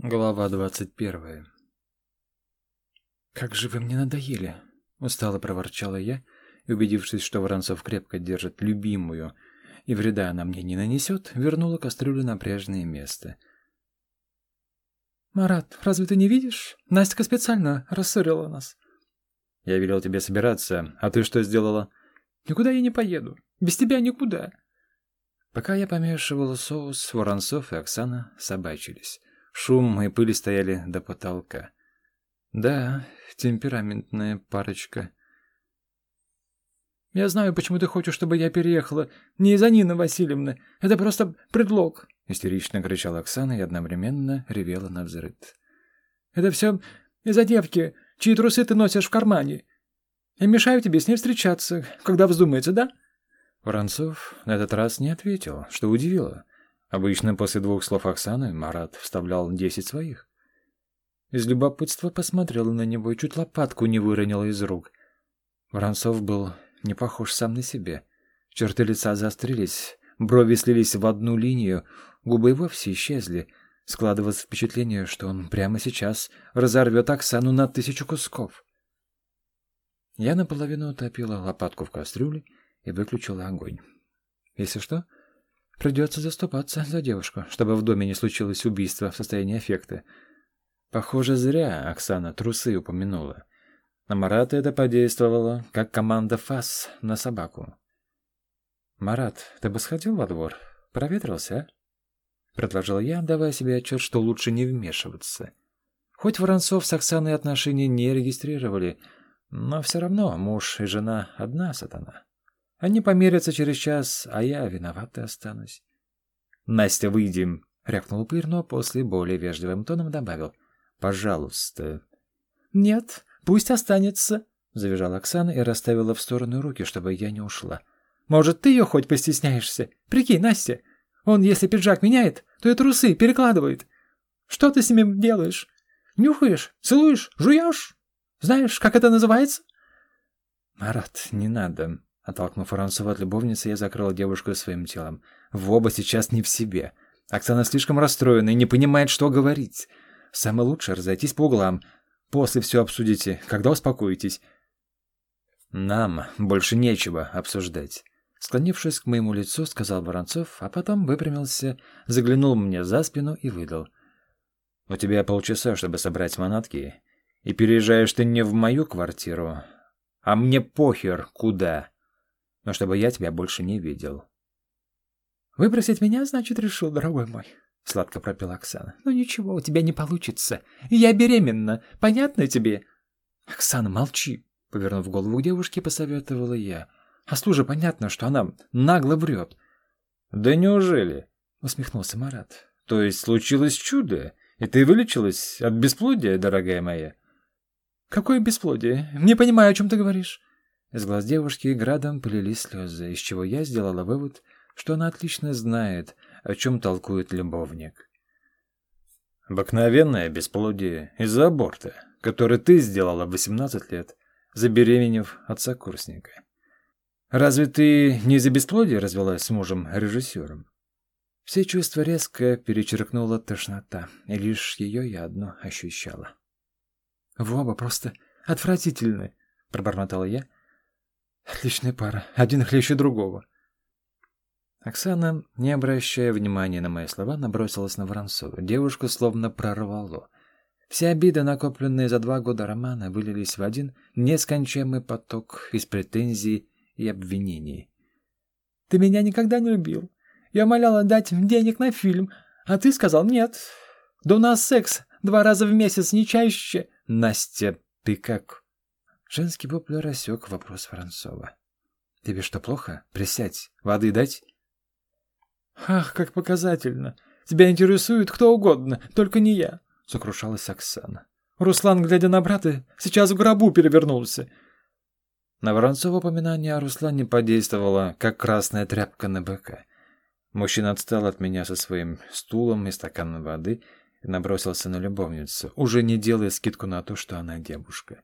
Глава двадцать первая. «Как же вы мне надоели!» — устало проворчала я, убедившись, что Воронцов крепко держит любимую, и вреда она мне не нанесет, вернула кастрюлю на прежнее место. «Марат, разве ты не видишь? Настя специально рассорила нас». «Я велел тебе собираться, а ты что сделала?» «Никуда я не поеду. Без тебя никуда». Пока я помешивала соус, Воронцов и Оксана собачились. Шум и пыль стояли до потолка. Да, темпераментная парочка. «Я знаю, почему ты хочешь, чтобы я переехала. Не из-за Нины Васильевны. Это просто предлог!» Истерично кричала Оксана и одновременно ревела на взрыд. «Это все из-за девки, чьи трусы ты носишь в кармане. Я мешаю тебе с ней встречаться, когда вздумается, да?» Воронцов на этот раз не ответил, что удивило. Обычно после двух слов Оксаны Марат вставлял десять своих. Из любопытства посмотрел на него и чуть лопатку не выронил из рук. Воронцов был не похож сам на себя. Черты лица заострились, брови слились в одну линию, губы вовсе исчезли. Складывалось впечатление, что он прямо сейчас разорвет Оксану на тысячу кусков. Я наполовину утопила лопатку в кастрюле и выключила огонь. Если что, Придется заступаться за девушку, чтобы в доме не случилось убийство в состоянии аффекта. Похоже, зря Оксана трусы упомянула. На Марата это подействовало, как команда ФАС на собаку. «Марат, ты бы сходил во двор? Проветрился, а?» Предложил я, давая себе отчет, что лучше не вмешиваться. Хоть Воронцов с Оксаной отношения не регистрировали, но все равно муж и жена одна сатана. Они померятся через час, а я виноватый останусь. «Настя, выйдем!» — рявкнул Пыр, но после более вежливым тоном добавил. «Пожалуйста». «Нет, пусть останется», — завизжала Оксана и расставила в сторону руки, чтобы я не ушла. «Может, ты ее хоть постесняешься? Прикинь, Настя, он, если пиджак меняет, то и трусы перекладывает. Что ты с ним делаешь? Нюхаешь, целуешь, жуешь? Знаешь, как это называется?» «Марат, не надо», Оттолкнув Воронцова от любовницы, я закрыл девушку своим телом. В оба сейчас не в себе. Оксана слишком расстроена и не понимает, что говорить. Самое лучшее — разойтись по углам. После все обсудите, когда успокоитесь. Нам больше нечего обсуждать. Склонившись к моему лицу, сказал Воронцов, а потом выпрямился, заглянул мне за спину и выдал. «У тебя полчаса, чтобы собрать манатки, и переезжаешь ты не в мою квартиру, а мне похер куда» но чтобы я тебя больше не видел. «Выбросить меня, значит, решил, дорогой мой», — сладко пропела Оксана. «Ну ничего, у тебя не получится. Я беременна. Понятно тебе?» «Оксана, молчи», — повернув голову к девушке, посоветовала я. «А служа понятно, что она нагло врет». «Да неужели?» — усмехнулся Марат. «То есть случилось чудо, и ты вылечилась от бесплодия, дорогая моя?» «Какое бесплодие? Не понимаю, о чем ты говоришь». Из глаз девушки градом полились слезы, из чего я сделала вывод, что она отлично знает, о чем толкует любовник. «Обыкновенное бесплодие из-за аборта, который ты сделала в 18 лет, забеременев от сокурсника. Разве ты не из-за бесплодия развелась с мужем-режиссером?» Все чувства резко перечеркнула тошнота, и лишь ее я одно ощущала. «В оба просто отвратительны», — пробормотала я, — Отличная пара. Один хлеще другого. Оксана, не обращая внимания на мои слова, набросилась на Воронцова. Девушку словно прорвало. Все обиды, накопленные за два года романа, вылились в один нескончаемый поток из претензий и обвинений. «Ты меня никогда не любил. Я умоляла дать денег на фильм, а ты сказал нет. Да у нас секс два раза в месяц, не чаще». «Настя, ты как?» Женский вопль рассек вопрос Воронцова. «Тебе что, плохо? Присядь. Воды дать?» «Ах, как показательно! Тебя интересует кто угодно, только не я!» — сокрушалась Оксана. «Руслан, глядя на брата, сейчас в гробу перевернулся!» На Воронцова упоминание о Руслане подействовало, как красная тряпка на быка. Мужчина отстал от меня со своим стулом и стаканом воды и набросился на любовницу, уже не делая скидку на то, что она девушка.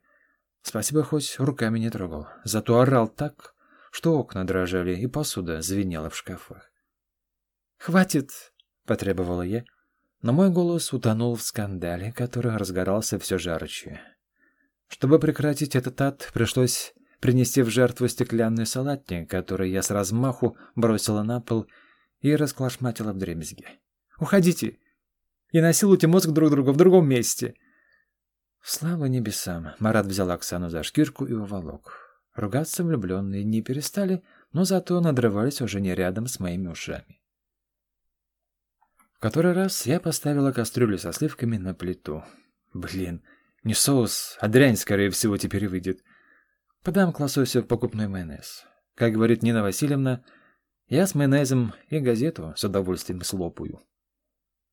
Спасибо, хоть руками не трогал. Зато орал так, что окна дрожали и посуда звенела в шкафах. «Хватит!» — потребовала я. Но мой голос утонул в скандале, который разгорался все жарче. Чтобы прекратить этот ад, пришлось принести в жертву стеклянный салатник, который я с размаху бросила на пол и расклашматила в дребезги. «Уходите! И насилуйте мозг друг друга в другом месте!» Слава небесам! Марат взял Оксану за шкирку и уволок. Ругаться влюбленные не перестали, но зато надрывались уже не рядом с моими ушами. В который раз я поставила кастрюлю со сливками на плиту. Блин, не соус, а дрянь, скорее всего, теперь выйдет. Подам к лососю покупной майонез. Как говорит Нина Васильевна, я с майонезом и газету с удовольствием слопаю.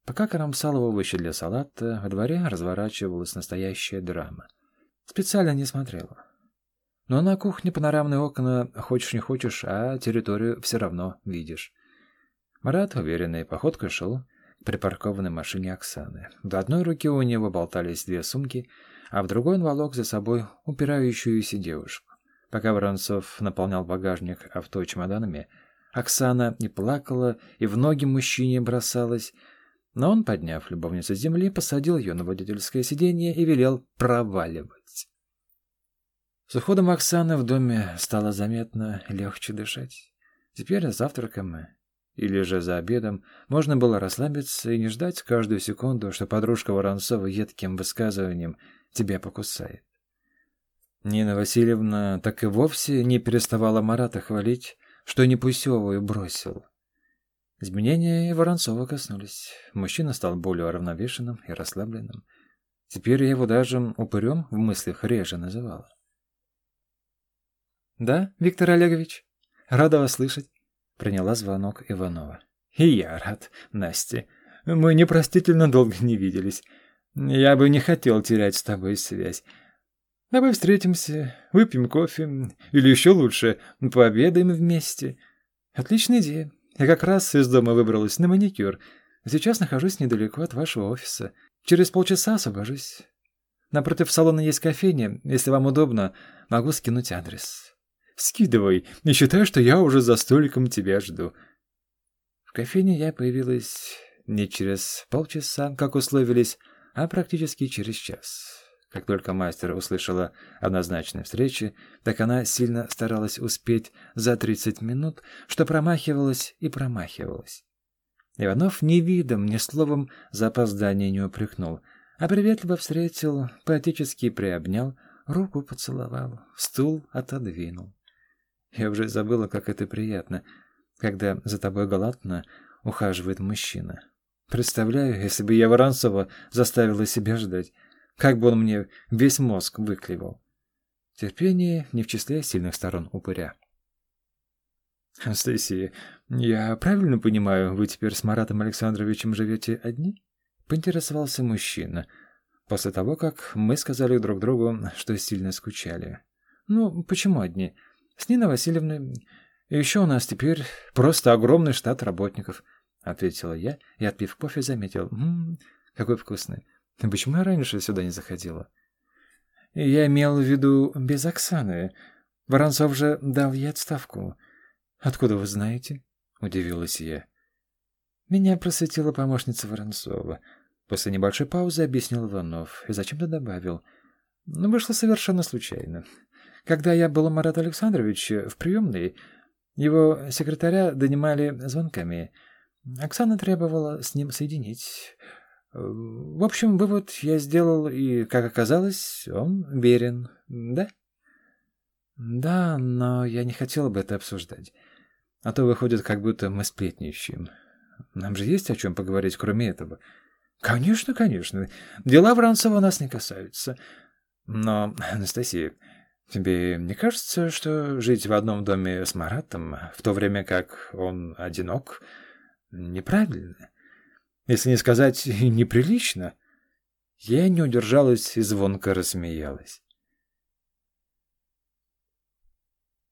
Пока кромсал овощи для салата, во дворе разворачивалась настоящая драма. Специально не смотрела. Но на кухне панорамные окна, хочешь не хочешь, а территорию все равно видишь. Марат уверенной походкой шел к припаркованной машине Оксаны. В одной руке у него болтались две сумки, а в другой он волок за собой упирающуюся девушку. Пока Воронцов наполнял багажник авто чемоданами, Оксана не плакала и в ноги мужчине бросалась, но он, подняв любовницу с земли, посадил ее на водительское сиденье и велел проваливать. С уходом Оксаны в доме стало заметно легче дышать. Теперь за завтраком или же за обедом можно было расслабиться и не ждать каждую секунду, что подружка Воронцова едким высказыванием тебя покусает. Нина Васильевна так и вовсе не переставала Марата хвалить, что непусевую бросил. Изменения Воронцова коснулись. Мужчина стал более равновешенным и расслабленным. Теперь я его даже упырем в мыслях реже называла. «Да, Виктор Олегович? Рада вас слышать», — приняла звонок Иванова. «И я рад, Настя. Мы непростительно долго не виделись. Я бы не хотел терять с тобой связь. Давай встретимся, выпьем кофе, или еще лучше, пообедаем вместе. Отличная идея. Я как раз из дома выбралась на маникюр. Сейчас нахожусь недалеко от вашего офиса. Через полчаса освобожусь. Напротив салона есть кофейня. Если вам удобно, могу скинуть адрес. Скидывай, не считай, что я уже за столиком тебя жду. В кофейне я появилась не через полчаса, как условились, а практически через час. Как только мастер услышала о назначенной встрече, так она сильно старалась успеть за 30 минут, что промахивалась и промахивалась. Иванов ни видом, ни словом за опоздание не упрекнул, а приветливо встретил, поэтически приобнял, руку поцеловал, стул отодвинул. Я уже забыла, как это приятно, когда за тобой галантно ухаживает мужчина. Представляю, если бы я Воронцова заставила себя ждать, как бы он мне весь мозг выклевал. Терпение не в числе сильных сторон упыря. «Анастасия, я правильно понимаю, вы теперь с Маратом Александровичем живете одни?» — поинтересовался мужчина, после того, как мы сказали друг другу, что сильно скучали. «Ну, почему одни?» С Ниной Васильевной. Еще у нас теперь просто огромный штат работников, — ответила я и, отпив кофе, заметил. «Ммм, какой вкусный. Почему я раньше сюда не заходила?» «Я имел в виду без Оксаны. Воронцов же дал ей отставку. Откуда вы знаете?» — удивилась я. Меня просветила помощница Воронцова. После небольшой паузы объяснил Иванов и зачем-то добавил. «Ну, вышло совершенно случайно. Когда я был у Марата Александровича в приемной, его секретаря донимали звонками. Оксана требовала с ним соединить. В общем, вывод я сделал, и, как оказалось, он верен, да? Да, но я не хотел бы это обсуждать. А то выходит, как будто мы сплетничаем. Нам же есть о чем поговорить, кроме этого. Конечно, конечно. Дела Воронцова нас не касаются. Но, Анастасия, Тебе не кажется, что жить в одном доме с Маратом, в то время как он одинок, неправильно? Если не сказать неприлично? Я не удержалась и звонко рассмеялась.